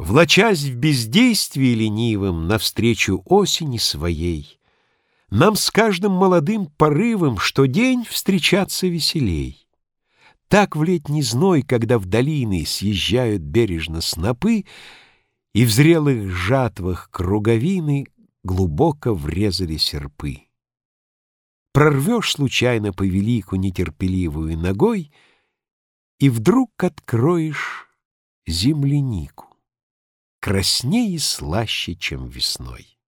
Влачась в бездействии ленивым Навстречу осени своей, Нам с каждым молодым порывом Что день встречаться веселей. Так в летний зной, когда в долины Съезжают бережно снопы, И в зрелых жатвах круговины Глубоко врезали серпы. Прорвешь случайно по велику нетерпеливую ногой, И вдруг откроешь землянику краснее и слаще, чем весной.